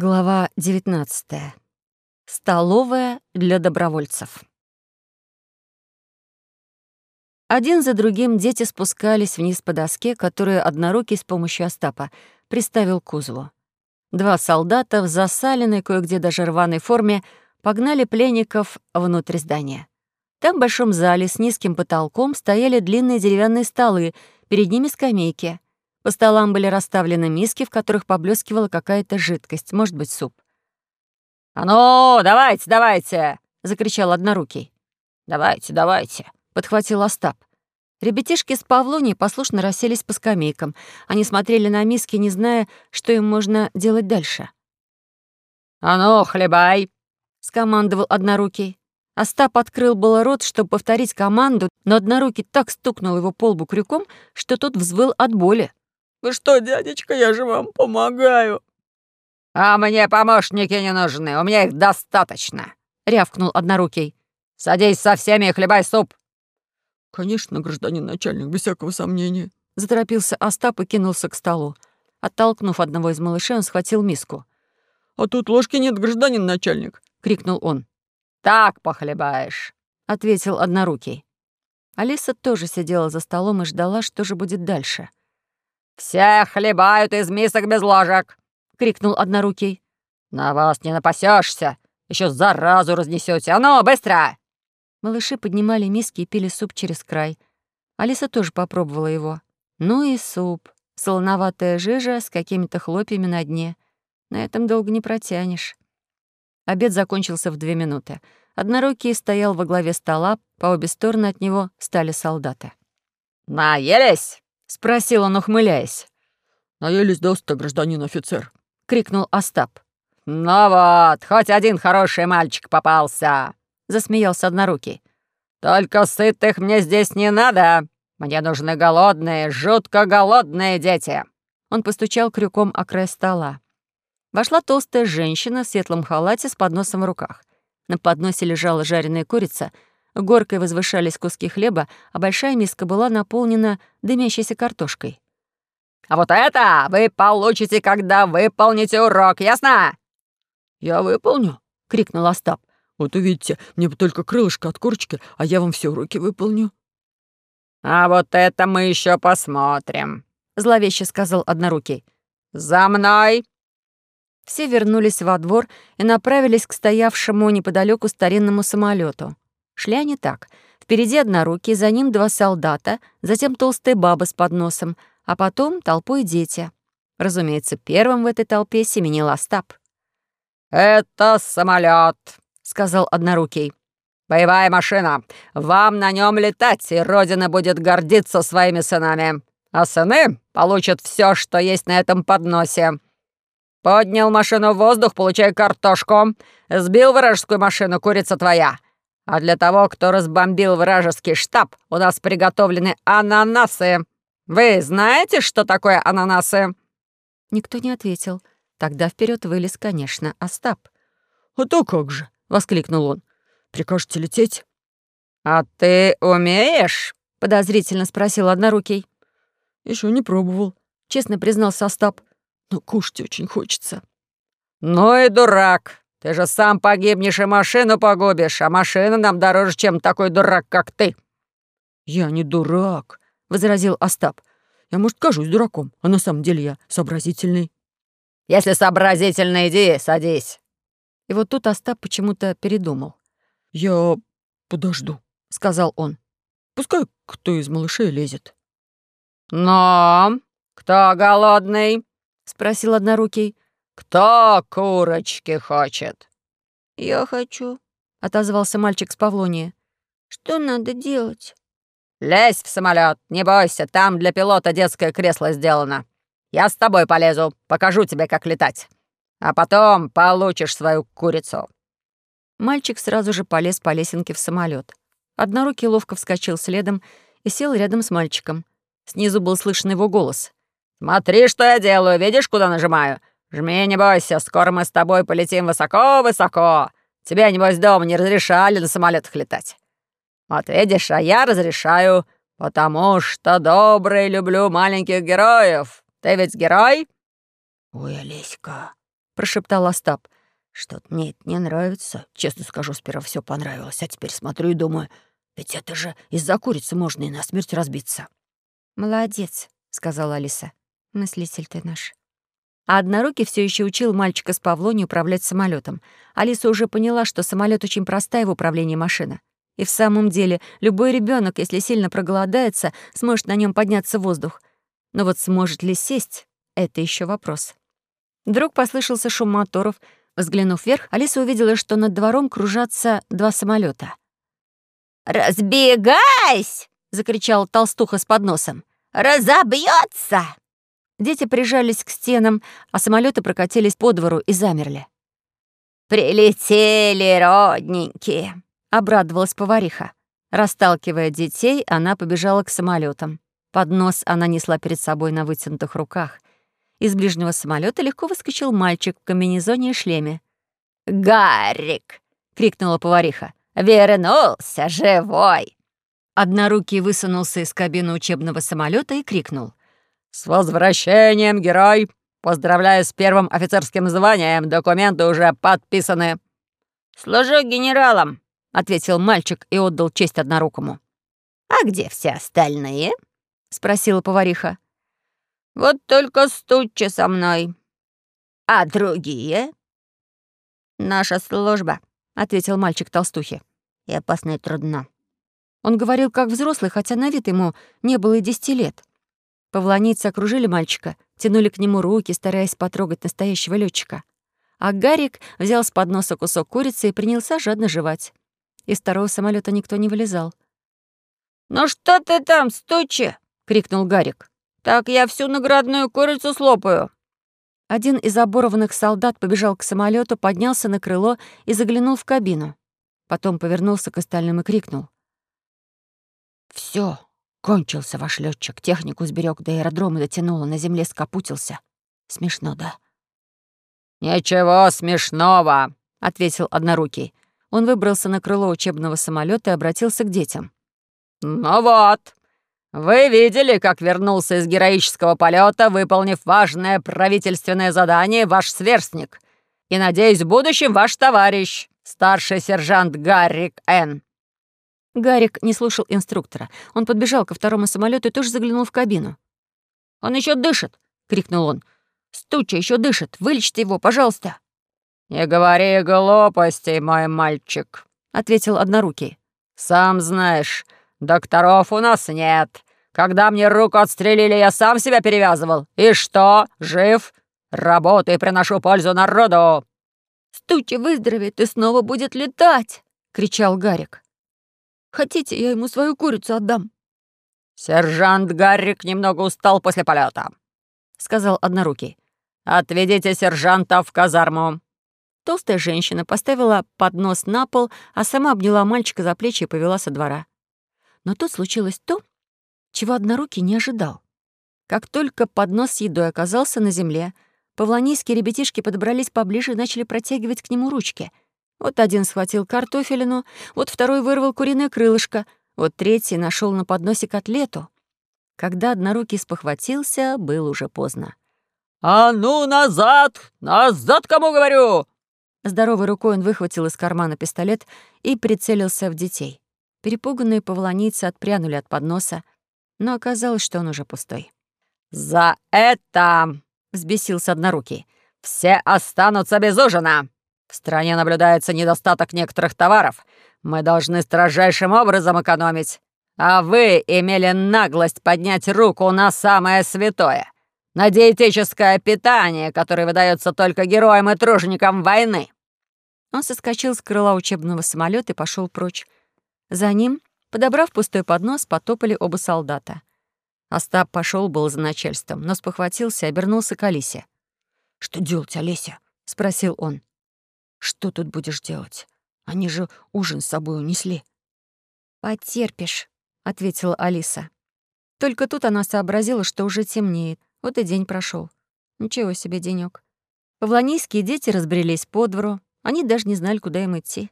Глава 19. Столовая для добровольцев. Один за другим дети спускались вниз по доске, которую однорукий с помощью Остапа приставил к кузову. Два солдата в засаленной, кое-где даже рваной форме погнали пленников внутрь здания. Там в большом зале с низким потолком стояли длинные деревянные столы, перед ними скамейки — по столам были расставлены миски, в которых поблескивала какая-то жидкость, может быть, суп. «А ну, давайте, давайте!» — закричал однорукий. «Давайте, давайте!» — подхватил Остап. Ребятишки с Павлонией послушно расселись по скамейкам. Они смотрели на миски, не зная, что им можно делать дальше. «А ну, хлебай!» — скомандовал однорукий. Остап открыл было рот, чтобы повторить команду, но однорукий так стукнул его по лбу крюком, что тот взвыл от боли. «Вы что, дядечка, я же вам помогаю!» «А мне помощники не нужны, у меня их достаточно!» — рявкнул однорукий. «Садись со всеми и хлебай суп!» «Конечно, гражданин начальник, без всякого сомнения!» Заторопился Остап и кинулся к столу. Оттолкнув одного из малышей, он схватил миску. «А тут ложки нет, гражданин начальник!» — крикнул он. «Так похлебаешь!» — ответил однорукий. Алиса тоже сидела за столом и ждала, что же будет дальше. «Все хлебают из мисок без ложек!» — крикнул однорукий. «На вас не напасешься, еще заразу разнесете. А ну, быстро!» Малыши поднимали миски и пили суп через край. Алиса тоже попробовала его. Ну и суп. Солоноватая жижа с какими-то хлопьями на дне. На этом долго не протянешь. Обед закончился в две минуты. Однорукий стоял во главе стола, по обе стороны от него стали солдаты. «Наелись?» — спросил он, ухмыляясь. «Наелись доста, гражданин офицер», — крикнул Остап. «Ну вот, хоть один хороший мальчик попался», — засмеялся однорукий. «Только сытых мне здесь не надо. Мне нужны голодные, жутко голодные дети». Он постучал крюком о край стола. Вошла толстая женщина в светлом халате с подносом в руках. На подносе лежала жареная курица — Горкой возвышались куски хлеба, а большая миска была наполнена дымящейся картошкой. «А вот это вы получите, когда выполните урок, ясно?» «Я выполню?» — крикнул Остап. «Вот увидите, мне бы только крылышко от курочки, а я вам все уроки выполню». «А вот это мы еще посмотрим», — зловеще сказал однорукий. «За мной!» Все вернулись во двор и направились к стоявшему неподалеку старинному самолету. Шли они так. Впереди однорукий, за ним два солдата, затем толстая баба с подносом, а потом толпой дети. Разумеется, первым в этой толпе семенил Остап. «Это самолет, сказал однорукий. «Боевая машина. Вам на нем летать, и Родина будет гордиться своими сынами. А сыны получат все, что есть на этом подносе. Поднял машину в воздух, получай картошку. Сбил вражескую машину, курица твоя. А для того, кто разбомбил вражеский штаб, у нас приготовлены ананасы. Вы знаете, что такое ананасы?» Никто не ответил. Тогда вперед вылез, конечно, Остап. «А то как же!» — воскликнул он. «Прикажете лететь?» «А ты умеешь?» — подозрительно спросил однорукий. Еще не пробовал», — честно признался Остап. «Но кушать очень хочется». «Ну и дурак!» Ты же сам погибнешь и машину погубишь, а машина нам дороже, чем такой дурак, как ты». «Я не дурак», — возразил Остап. «Я, может, кажусь дураком, а на самом деле я сообразительный». «Если сообразительный, иди, садись». И вот тут Остап почему-то передумал. «Я подожду», — сказал он. «Пускай кто из малышей лезет». «Но кто голодный?» — спросил однорукий. «Кто курочки хочет?» «Я хочу», — отозвался мальчик с Павлонии. «Что надо делать?» «Лезь в самолет, не бойся, там для пилота детское кресло сделано. Я с тобой полезу, покажу тебе, как летать. А потом получишь свою курицу». Мальчик сразу же полез по лесенке в самолет. Однорукий ловко вскочил следом и сел рядом с мальчиком. Снизу был слышен его голос. «Смотри, что я делаю, видишь, куда нажимаю? «Жми, не бойся, скоро мы с тобой полетим высоко-высоко. Тебе, небось, дома не разрешали на самолетах летать. Вот видишь, а я разрешаю, потому что добрый люблю маленьких героев. Ты ведь герой?» «Ой, Олеська», — прошептал Остап. «Что-то мне это не нравится. Честно скажу, сперва все понравилось, а теперь смотрю и думаю, ведь это же из-за курицы можно и на смерть разбиться». «Молодец», — сказала Алиса. «Мыслитель ты наш». А однорукий все еще учил мальчика с Павлони управлять самолетом. Алиса уже поняла, что самолет очень простая в управлении машина. И в самом деле, любой ребенок, если сильно проголодается, сможет на нем подняться в воздух. Но вот сможет ли сесть — это еще вопрос. Вдруг послышался шум моторов. Взглянув вверх, Алиса увидела, что над двором кружатся два самолета. «Разбегайся!» — закричал толстуха с подносом. «Разобьется!» Дети прижались к стенам, а самолеты прокатились по двору и замерли. «Прилетели, родненькие!» — обрадовалась повариха. Расталкивая детей, она побежала к самолетам. Поднос она несла перед собой на вытянутых руках. Из ближнего самолета легко выскочил мальчик в комбинезоне и шлеме. «Гаррик!» — крикнула повариха. «Вернулся живой!» Однорукий высунулся из кабины учебного самолета и крикнул. «С возвращением, герой! Поздравляю с первым офицерским званием, документы уже подписаны!» «Служу генералом!» — ответил мальчик и отдал честь однорукому. «А где все остальные?» — спросила повариха. «Вот только стучи со мной». «А другие?» «Наша служба», — ответил мальчик толстухи. «И опасно и трудно». Он говорил как взрослый, хотя на вид ему не было и десяти лет. Павланицы окружили мальчика, тянули к нему руки, стараясь потрогать настоящего летчика. А Гарик взял с подноса кусок курицы и принялся жадно жевать. Из второго самолета никто не вылезал. «Ну что ты там, стучи!» — крикнул Гарик. «Так я всю наградную курицу слопаю!» Один из оборванных солдат побежал к самолету, поднялся на крыло и заглянул в кабину. Потом повернулся к остальным и крикнул. Все, кончился ваш летчик. Технику сберег до аэродрома дотянуло, на земле скопутился. Смешно, да?» «Ничего смешного», — ответил однорукий. Он выбрался на крыло учебного самолета и обратился к детям. «Ну вот, вы видели, как вернулся из героического полета, выполнив важное правительственное задание, ваш сверстник. И, надеюсь, в будущем ваш товарищ, старший сержант Гаррик Н. Гарик не слушал инструктора. Он подбежал ко второму самолету и тоже заглянул в кабину. «Он еще дышит!» — крикнул он. «Стуча еще дышит! Вылечите его, пожалуйста!» «Не говори глупостей, мой мальчик», — ответил однорукий. «Сам знаешь, докторов у нас нет. Когда мне руку отстрелили, я сам себя перевязывал. И что? Жив? Работаю и приношу пользу народу». «Стучи выздоровеет и снова будет летать!» — кричал Гарик. «Хотите, я ему свою курицу отдам?» «Сержант Гаррик немного устал после полета, сказал однорукий. «Отведите сержанта в казарму». Толстая женщина поставила поднос на пол, а сама обняла мальчика за плечи и повела со двора. Но тут случилось то, чего однорукий не ожидал. Как только поднос с едой оказался на земле, павлонийские ребятишки подобрались поближе и начали протягивать к нему ручки. Вот один схватил картофелину, вот второй вырвал куриное крылышко, вот третий нашел на подносе котлету. Когда однорукий спохватился, было уже поздно. «А ну, назад! Назад, кому говорю!» Здоровой рукой он выхватил из кармана пистолет и прицелился в детей. Перепуганные павлонийцы отпрянули от подноса, но оказалось, что он уже пустой. «За это!» — взбесился однорукий. «Все останутся без ужина! В стране наблюдается недостаток некоторых товаров. Мы должны строжайшим образом экономить. А вы имели наглость поднять руку на самое святое — на диетическое питание, которое выдается только героям и труженикам войны». Он соскочил с крыла учебного самолета и пошел прочь. За ним, подобрав пустой поднос, потопали оба солдата. Остап пошел был за начальством, но спохватился и обернулся к Алисе. «Что делать, Олеся?» — спросил он. «Что тут будешь делать? Они же ужин с собой унесли». «Потерпишь», — ответила Алиса. Только тут она сообразила, что уже темнеет. Вот и день прошел. Ничего себе денёк. Павлонийские дети разбрелись по двору. Они даже не знали, куда им идти.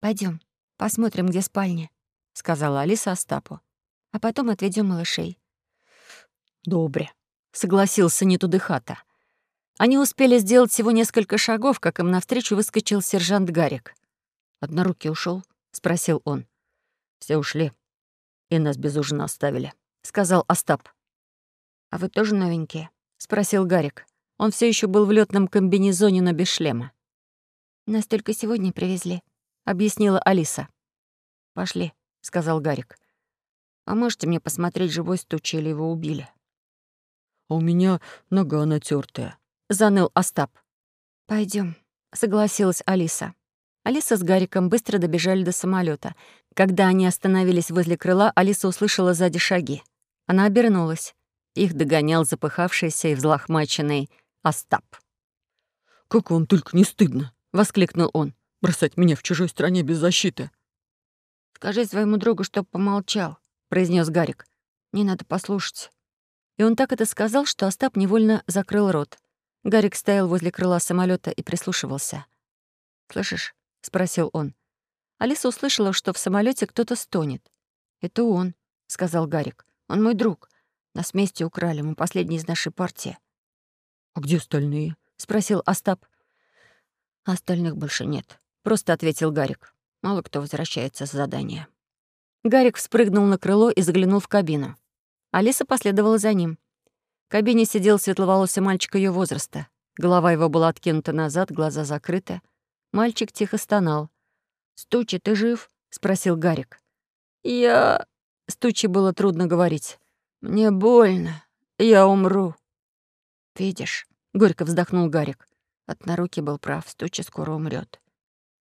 Пойдем, посмотрим, где спальня», — сказала Алиса Остапу. «А потом отведем малышей». «Добре», — согласился Нетудыхата. Они успели сделать всего несколько шагов, как им навстречу выскочил сержант Гарик. «Однорукий ушел? спросил он. «Все ушли. И нас без ужина оставили», — сказал Остап. «А вы тоже новенькие?» — спросил Гарик. Он все еще был в летном комбинезоне, но без шлема. «Нас только сегодня привезли», — объяснила Алиса. «Пошли», — сказал Гарик. «А можете мне посмотреть, живой стучи или его убили?» «А у меня нога натертая, заныл Остап. Пойдем, согласилась Алиса. Алиса с Гариком быстро добежали до самолета. Когда они остановились возле крыла, Алиса услышала сзади шаги. Она обернулась. Их догонял запыхавшийся и взлохмаченный Остап. «Как вам только не стыдно!» — воскликнул он. «Бросать меня в чужой стране без защиты!» «Скажи своему другу, чтоб помолчал», — произнес Гарик. «Не надо послушать». И он так это сказал, что Остап невольно закрыл рот. Гарик стоял возле крыла самолета и прислушивался. «Слышишь?» — спросил он. Алиса услышала, что в самолете кто-то стонет. «Это он», — сказал Гарик. «Он мой друг. Нас вместе украли, мы последние из нашей партии». «А где остальные?» — спросил Остап. «Остальных больше нет», — просто ответил Гарик. «Мало кто возвращается с задания». Гарик вспрыгнул на крыло и заглянул в кабину. Алиса последовала за ним. Кабине сидел светловолосый мальчик ее возраста. Голова его была откинута назад, глаза закрыты. Мальчик тихо стонал. «Стучи, ты жив?» — спросил Гарик. «Я...» — Стучи было трудно говорить. «Мне больно. Я умру». «Видишь?» — горько вздохнул Гарик. Однорукий был прав, Стучи скоро умрет.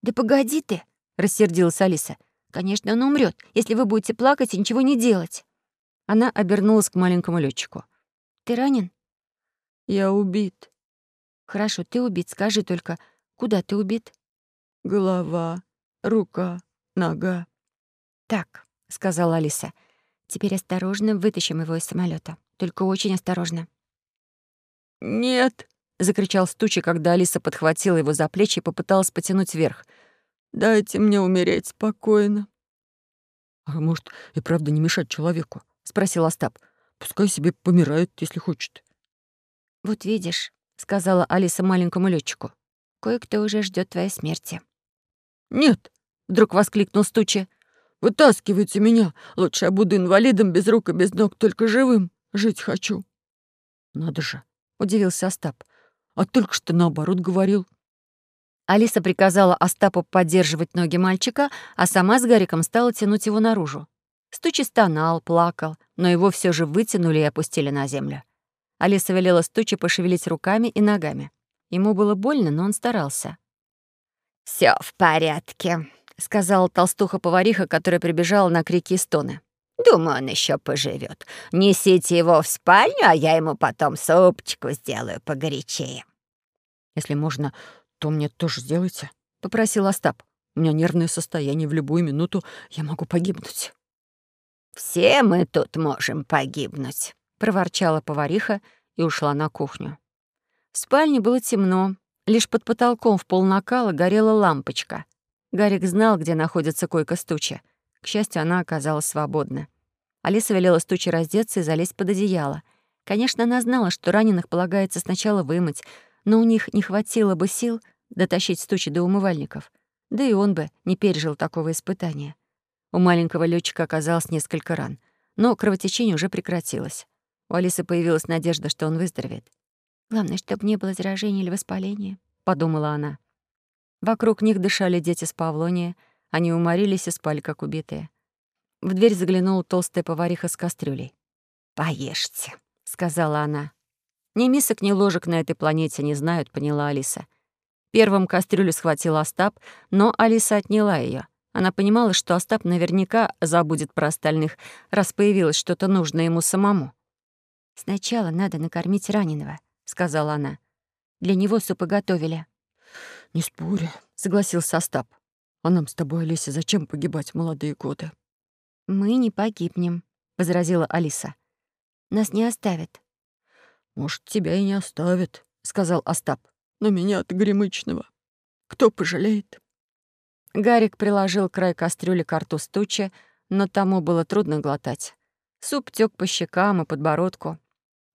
«Да погоди ты!» — рассердилась Алиса. «Конечно, он умрет, если вы будете плакать и ничего не делать». Она обернулась к маленькому летчику. Ты ранен?» «Я убит». «Хорошо, ты убит. Скажи только, куда ты убит?» «Голова, рука, нога». «Так», — сказала Алиса. «Теперь осторожно вытащим его из самолета. Только очень осторожно». «Нет», — закричал Стучи, когда Алиса подхватила его за плечи и попыталась потянуть вверх. «Дайте мне умереть спокойно». «А может, и правда не мешать человеку?» — спросил Остап. Пускай себе помирает, если хочет. «Вот видишь», — сказала Алиса маленькому летчику, «кое-кто уже ждет твоей смерти». «Нет», — вдруг воскликнул Стучи, «вытаскивайте меня. Лучше я буду инвалидом без рук и без ног, только живым. Жить хочу». «Надо же», — удивился Остап. «А только что наоборот говорил». Алиса приказала Остапу поддерживать ноги мальчика, а сама с Гариком стала тянуть его наружу. Стучи стонал, плакал, но его все же вытянули и опустили на землю. Алиса велела Стучи пошевелить руками и ногами. Ему было больно, но он старался. Все в порядке», — сказала толстуха-повариха, которая прибежала на крики и стоны. «Думаю, он еще поживет. Несите его в спальню, а я ему потом супчику сделаю погорячее». «Если можно, то мне тоже сделайте», — попросил Остап. «У меня нервное состояние, в любую минуту я могу погибнуть». «Все мы тут можем погибнуть», — проворчала повариха и ушла на кухню. В спальне было темно. Лишь под потолком в полнакала горела лампочка. Гарик знал, где находится койка стуча. К счастью, она оказалась свободна. Алиса велела стуче раздеться и залезть под одеяло. Конечно, она знала, что раненых полагается сначала вымыть, но у них не хватило бы сил дотащить стучи до умывальников. Да и он бы не пережил такого испытания. У маленького летчика оказалось несколько ран, но кровотечение уже прекратилось. У Алисы появилась надежда, что он выздоровеет. «Главное, чтобы не было заражения или воспаления», — подумала она. Вокруг них дышали дети с Павлония, они уморились и спали, как убитые. В дверь заглянула толстая повариха с кастрюлей. «Поешьте», — сказала она. Ни мисок, ни ложек на этой планете не знают, поняла Алиса. Первым кастрюлю схватил Остап, но Алиса отняла ее. Она понимала, что Остап наверняка забудет про остальных, раз появилось что-то нужное ему самому. «Сначала надо накормить раненого», — сказала она. «Для него супы готовили». «Не спорю», — согласился Остап. «А нам с тобой, Алиса, зачем погибать молодые годы?» «Мы не погибнем», — возразила Алиса. «Нас не оставят». «Может, тебя и не оставят», — сказал Остап. «Но меня-то гремычного. Кто пожалеет?» Гарик приложил край кастрюли к рту стуча, но тому было трудно глотать. Суп тёк по щекам и подбородку.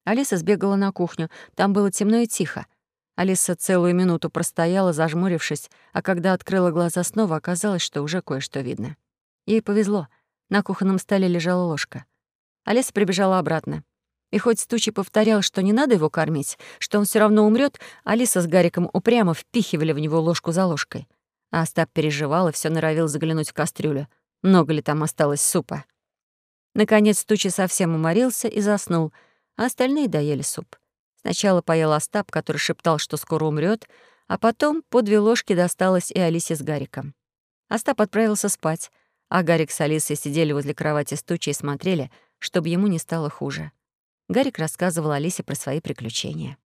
Алиса сбегала на кухню. Там было темно и тихо. Алиса целую минуту простояла, зажмурившись, а когда открыла глаза снова, оказалось, что уже кое-что видно. Ей повезло. На кухонном столе лежала ложка. Алиса прибежала обратно. И хоть Стучи повторял, что не надо его кормить, что он все равно умрет, Алиса с Гариком упрямо впихивали в него ложку за ложкой. А Остап переживал и все норовил заглянуть в кастрюлю. Много ли там осталось супа? Наконец Стучи совсем уморился и заснул, а остальные доели суп. Сначала поел Остап, который шептал, что скоро умрет, а потом по две ложки досталось и Алисе с Гариком. Остап отправился спать, а Гарик с Алисой сидели возле кровати Стучи и смотрели, чтобы ему не стало хуже. Гарик рассказывал Алисе про свои приключения.